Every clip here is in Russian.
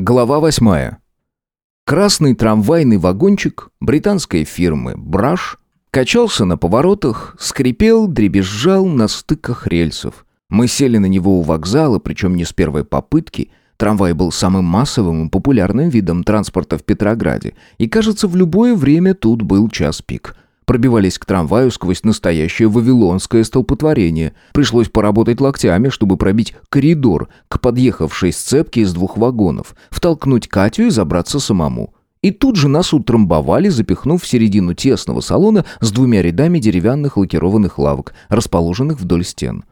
Глава восьмая. Красный трамвайный вагончик британской фирмы «Браш» качался на поворотах, скрипел, дребезжал на стыках рельсов. Мы сели на него у вокзала, причем не с первой попытки. Трамвай был самым массовым и популярным видом транспорта в Петрограде, и, кажется, в любое время тут был час пик – пробивались к трамваю сквозь настоящее вавилонское столпотворение. Пришлось поработать локтями, чтобы пробить коридор к подъехавшей сцепке из двух вагонов, втолкнуть Катю и забраться самому. И тут же нас утрамбовали, запихнув в середину тесного салона с двумя рядами деревянных лакированных лавок, расположенных вдоль стен.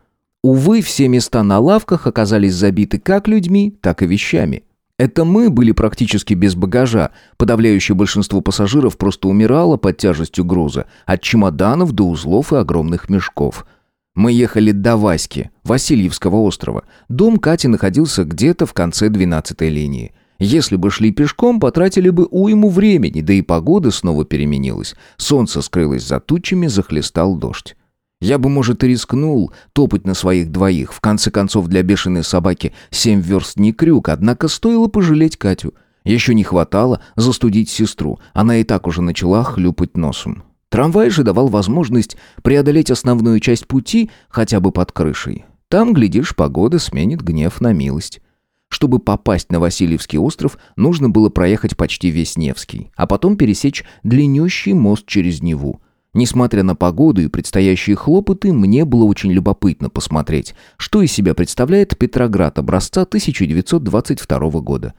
Увы, все места на лавках оказались забиты как людьми, так и вещами. Это мы были практически без багажа. Подавляющее большинство пассажиров просто умирало под тяжестью груза, от чемоданов до узлов и огромных мешков. Мы ехали до Васьки, Васильевского острова. Дом Кати находился где-то в конце 12-й линии. Если бы шли пешком, потратили бы уйму времени, да и погода снова переменилась. Солнце скрылось за тучами, захлестал дождь. Я бы, может, и рискнул топать на своих двоих. В конце концов, для бешеной собаки семь верст не крюк, однако стоило пожалеть Катю. Еще не хватало застудить сестру. Она и так уже начала хлюпать носом. Трамвай же давал возможность преодолеть основную часть пути хотя бы под крышей. Там, глядишь, погода сменит гнев на милость. Чтобы попасть на Васильевский остров, нужно было проехать почти весь Невский, а потом пересечь длиннющий мост через Неву. Несмотря на погоду и предстоящие хлопоты, мне было очень любопытно посмотреть, что из себя представляет Петроград образца 1922 года.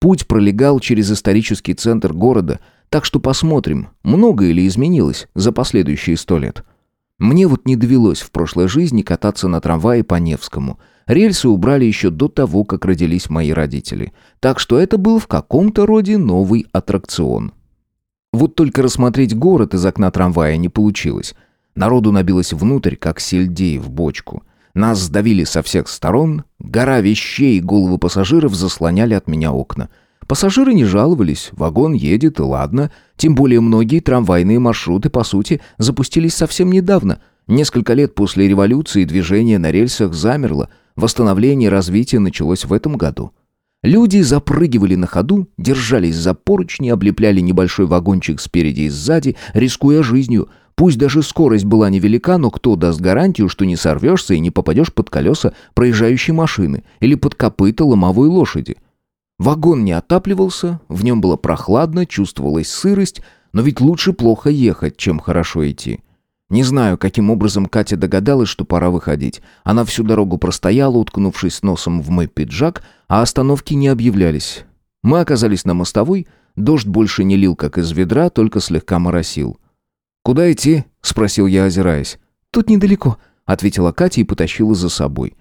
Путь пролегал через исторический центр города, так что посмотрим, многое ли изменилось за последующие сто лет. Мне вот не довелось в прошлой жизни кататься на трамвае по Невскому. Рельсы убрали еще до того, как родились мои родители. Так что это был в каком-то роде новый аттракцион. Вот только рассмотреть город из окна трамвая не получилось. Народу набилось внутрь, как сельдей в бочку. Нас сдавили со всех сторон, гора вещей и головы пассажиров заслоняли от меня окна. Пассажиры не жаловались, вагон едет и ладно. Тем более многие трамвайные маршруты, по сути, запустились совсем недавно. Несколько лет после революции движение на рельсах замерло. Восстановление и развитие началось в этом году. Люди запрыгивали на ходу, держались за поручни, облепляли небольшой вагончик спереди и сзади, рискуя жизнью. Пусть даже скорость была невелика, но кто даст гарантию, что не сорвешься и не попадешь под колеса проезжающей машины или под копыта ломовой лошади? Вагон не отапливался, в нем было прохладно, чувствовалась сырость, но ведь лучше плохо ехать, чем хорошо идти. Не знаю, каким образом Катя догадалась, что пора выходить. Она всю дорогу простояла, уткнувшись носом в мой пиджак, а остановки не объявлялись. Мы оказались на мостовой, дождь больше не лил, как из ведра, только слегка моросил. «Куда идти?» — спросил я, озираясь. «Тут недалеко», — ответила Катя и потащила за собой.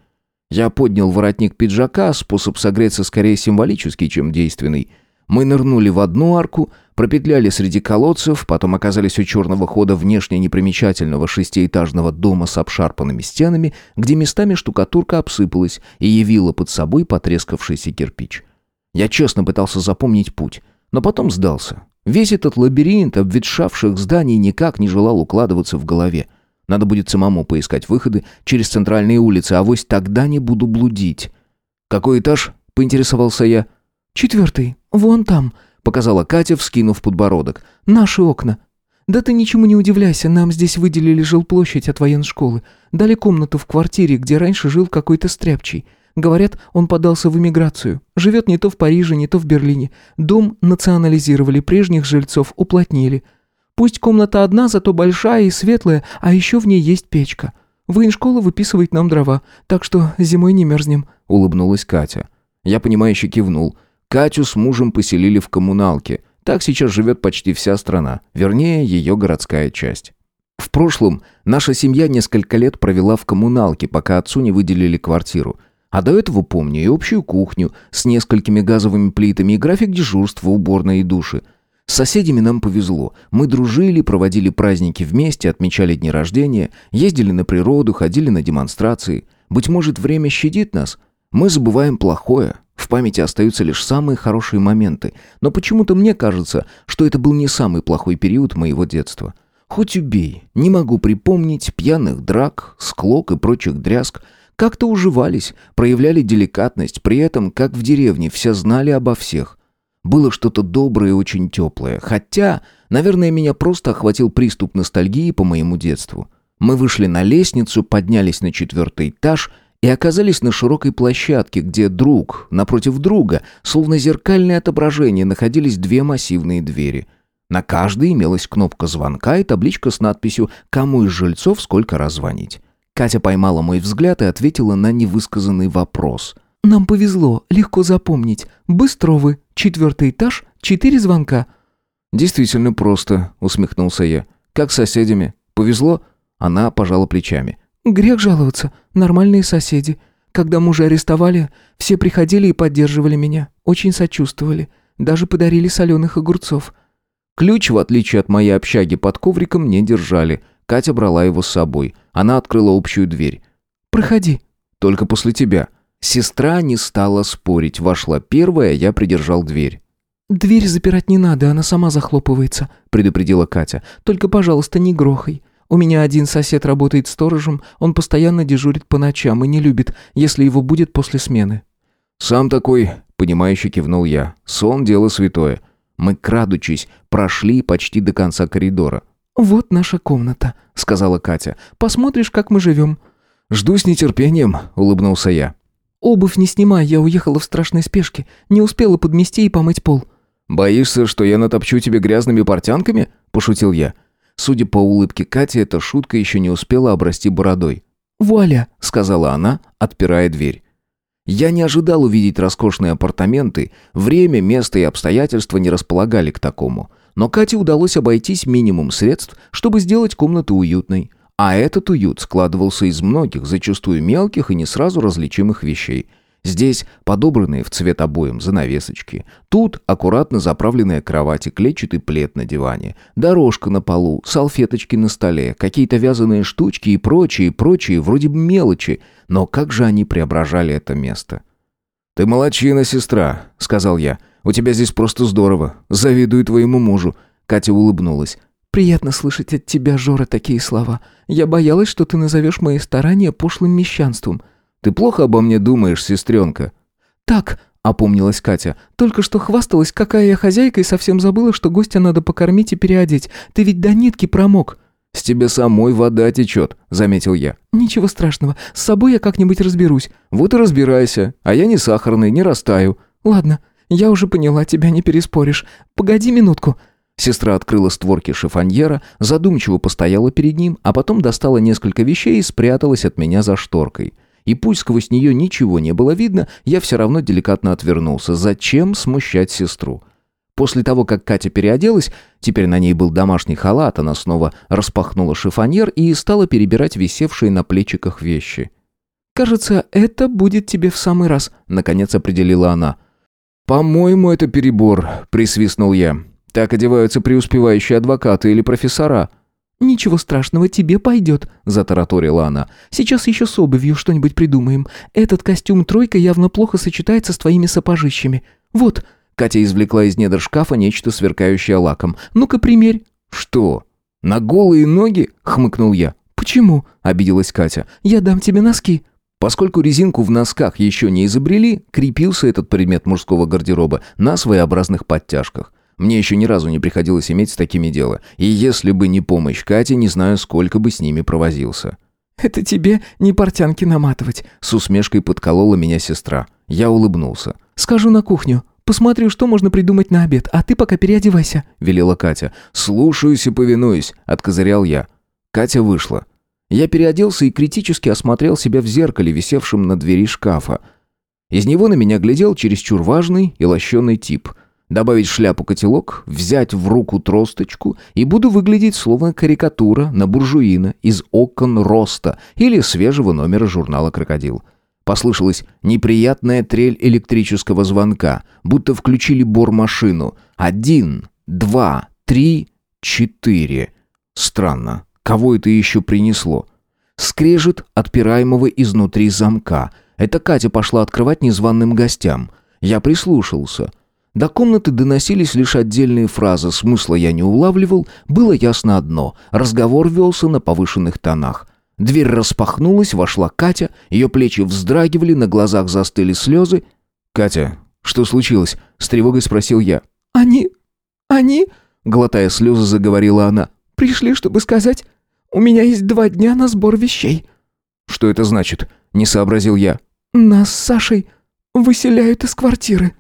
Я поднял воротник пиджака, способ согреться скорее символический, чем действенный — мы нырнули в одну арку, пропетляли среди колодцев, потом оказались у черного хода внешне непримечательного шестиэтажного дома с обшарпанными стенами, где местами штукатурка обсыпалась и явила под собой потрескавшийся кирпич. Я честно пытался запомнить путь, но потом сдался. Весь этот лабиринт обветшавших зданий никак не желал укладываться в голове. Надо будет самому поискать выходы через центральные улицы, а вось тогда не буду блудить. «Какой этаж?» — поинтересовался я. «Четвертый. Вон там», — показала Катя, вскинув подбородок. «Наши окна». «Да ты ничему не удивляйся, нам здесь выделили жилплощадь от военной школы. Дали комнату в квартире, где раньше жил какой-то стряпчий. Говорят, он подался в эмиграцию. Живет не то в Париже, не то в Берлине. Дом национализировали, прежних жильцов уплотнили. Пусть комната одна, зато большая и светлая, а еще в ней есть печка. Военшкола выписывает нам дрова, так что зимой не мерзнем», — улыбнулась Катя. Я понимающе кивнул. Катю с мужем поселили в коммуналке. Так сейчас живет почти вся страна, вернее, ее городская часть. В прошлом наша семья несколько лет провела в коммуналке, пока отцу не выделили квартиру. А до этого помню и общую кухню с несколькими газовыми плитами и график дежурства, уборной и души. С соседями нам повезло. Мы дружили, проводили праздники вместе, отмечали дни рождения, ездили на природу, ходили на демонстрации. Быть может, время щадит нас? Мы забываем плохое, в памяти остаются лишь самые хорошие моменты, но почему-то мне кажется, что это был не самый плохой период моего детства. Хоть убей, не могу припомнить пьяных драк, склок и прочих дрязг, Как-то уживались, проявляли деликатность, при этом, как в деревне, все знали обо всех. Было что-то доброе и очень теплое, хотя, наверное, меня просто охватил приступ ностальгии по моему детству. Мы вышли на лестницу, поднялись на четвертый этаж и оказались на широкой площадке, где друг напротив друга, словно зеркальное отображение, находились две массивные двери. На каждой имелась кнопка звонка и табличка с надписью «Кому из жильцов сколько раз звонить». Катя поймала мой взгляд и ответила на невысказанный вопрос. «Нам повезло, легко запомнить. Быстровы, четвертый этаж, четыре звонка». «Действительно просто», — усмехнулся я. «Как с соседями? Повезло?» Она пожала плечами. «Грех жаловаться. Нормальные соседи. Когда мужа арестовали, все приходили и поддерживали меня. Очень сочувствовали. Даже подарили соленых огурцов». Ключ, в отличие от моей общаги под ковриком, не держали — Катя брала его с собой. Она открыла общую дверь. «Проходи». «Только после тебя». Сестра не стала спорить. Вошла первая, я придержал дверь. «Дверь запирать не надо, она сама захлопывается», — предупредила Катя. «Только, пожалуйста, не грохай. У меня один сосед работает сторожем, он постоянно дежурит по ночам и не любит, если его будет после смены». «Сам такой», — понимающе кивнул я. «Сон — дело святое». Мы, крадучись, прошли почти до конца коридора. «Вот наша комната», — сказала Катя. «Посмотришь, как мы живем». «Жду с нетерпением», — улыбнулся я. «Обувь не снимай, я уехала в страшной спешке. Не успела подмести и помыть пол». «Боишься, что я натопчу тебе грязными портянками?» — пошутил я. Судя по улыбке Кати, эта шутка еще не успела обрасти бородой. «Вуаля», — сказала она, отпирая дверь. Я не ожидал увидеть роскошные апартаменты. Время, место и обстоятельства не располагали к такому. Но Кате удалось обойтись минимум средств, чтобы сделать комнату уютной. А этот уют складывался из многих, зачастую мелких и не сразу различимых вещей. Здесь подобранные в цвет обоим занавесочки. Тут аккуратно заправленная кровать и клетчатый плед на диване. Дорожка на полу, салфеточки на столе, какие-то вязаные штучки и прочие, прочие, вроде бы мелочи. Но как же они преображали это место? «Ты молодчина, сестра», — сказал я. У тебя здесь просто здорово. Завидую твоему мужу». Катя улыбнулась. «Приятно слышать от тебя, Жора, такие слова. Я боялась, что ты назовешь мои старания пошлым мещанством». «Ты плохо обо мне думаешь, сестренка?» «Так», — опомнилась Катя. «Только что хвасталась, какая я хозяйка, и совсем забыла, что гостя надо покормить и переодеть. Ты ведь до нитки промок». «С тебя самой вода течет», — заметил я. «Ничего страшного. С собой я как-нибудь разберусь». «Вот и разбирайся. А я не сахарный, не растаю». «Ладно. «Я уже поняла, тебя не переспоришь. Погоди минутку». Сестра открыла створки шифоньера, задумчиво постояла перед ним, а потом достала несколько вещей и спряталась от меня за шторкой. И пусть сквозь нее ничего не было видно, я все равно деликатно отвернулся. Зачем смущать сестру? После того, как Катя переоделась, теперь на ней был домашний халат, она снова распахнула шифоньер и стала перебирать висевшие на плечиках вещи. «Кажется, это будет тебе в самый раз», — наконец определила она. «По-моему, это перебор», — присвистнул я. «Так одеваются преуспевающие адвокаты или профессора». «Ничего страшного, тебе пойдет», — затараторила она. «Сейчас еще с обувью что-нибудь придумаем. Этот костюм «тройка» явно плохо сочетается с твоими сапожищами. Вот». Катя извлекла из недр шкафа нечто сверкающее лаком. «Ну-ка, примерь». «Что? На голые ноги?» — хмыкнул я. «Почему?» — обиделась Катя. «Я дам тебе носки». Поскольку резинку в носках еще не изобрели, крепился этот предмет мужского гардероба на своеобразных подтяжках. Мне еще ни разу не приходилось иметь с такими дело, и если бы не помощь Кати, не знаю, сколько бы с ними провозился. «Это тебе не портянки наматывать», — с усмешкой подколола меня сестра. Я улыбнулся. «Скажу на кухню. Посмотрю, что можно придумать на обед, а ты пока переодевайся», — велела Катя. «Слушаюсь и повинуюсь», — откозырял я. Катя вышла. Я переоделся и критически осмотрел себя в зеркале, висевшем на двери шкафа. Из него на меня глядел чересчур важный и лощеный тип. Добавить шляпу-котелок, взять в руку тросточку, и буду выглядеть словно карикатура на буржуина из окон роста или свежего номера журнала «Крокодил». Послышалась неприятная трель электрического звонка, будто включили бормашину. Один, два, три, четыре. Странно. Кого это еще принесло? Скрежет отпираемого изнутри замка. Это Катя пошла открывать незваным гостям. Я прислушался. До комнаты доносились лишь отдельные фразы, смысла я не улавливал, было ясно одно — разговор велся на повышенных тонах. Дверь распахнулась, вошла Катя, ее плечи вздрагивали, на глазах застыли слезы. «Катя, что случилось?» — с тревогой спросил я. «Они... они...» — глотая слезы, заговорила она. «Пришли, чтобы сказать, у меня есть два дня на сбор вещей». «Что это значит?» — не сообразил я. «Нас с Сашей выселяют из квартиры».